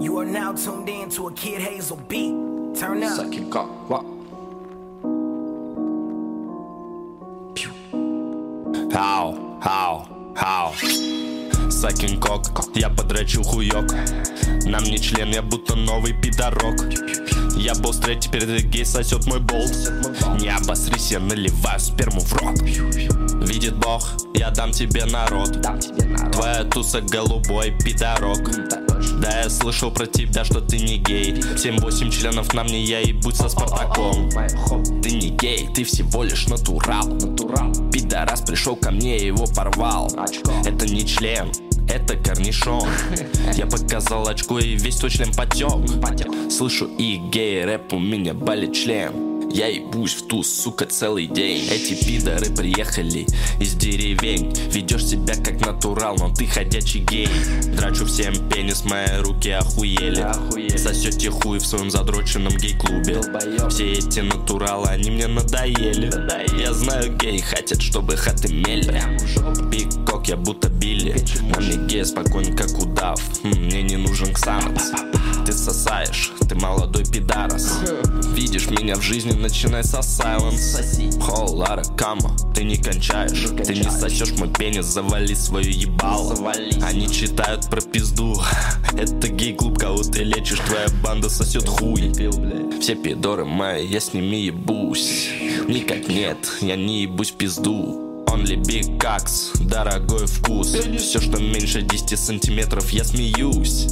You are now tuned in to a Kid Hazel beat. Turn up. Suck it, cock, what? Ау, ау, ау Сакин кок, я подрачу хуёк Нам не член, я будто новый пидорок Я был стрейт, теперь гей сосет мой болт Не обосрись, я наливаю сперму в рот Видит бог, я дам тебе народ Дам тебе народ. Твоя туса голубой пидорок Да, я слышал про тебя, что ты не гей. 7-8 членов на мне, я и будь со Спартаком. Ты не гей, ты всего лишь натурал. Пидорас пришел ко мне, его порвал. Это не член, это корнишон. Я показал очко и весь твой член Потек. Слышу и гей рэп, у меня болит член я ебусь в ту, сука, целый день. Эти пидоры приехали из деревень. Ведешь себя как натурал, но ты ходячий гей. Драчу всем пенис, мои руки охуели. Охуели. Сосете хуй в своем задроченном гей-клубе. Все эти натуралы, они мне надоели. Я знаю, гей хотят, чтобы хат имели Прям в жопу. Пикок, я будто Почему На мне гей спокойно, как удав. Хм, Мне не нужен ксанокс Ты сосаешь, ты молодой пидорас Меня в жизни, начинай со silence. Соси. О, Лара, кама, ты не кончаешь. Не Ты не сосешь мой пенис, завали свое ебало. Они читают про пизду. Это гей-клуб, кого ты лечишь. Твоя банда сосет хуй. Все пидоры мои, я с ними ебусь. Никак нет, я не ебусь пизду. Only big cocks, дорогой вкус. Все, что меньше 10 сантиметров, я смеюсь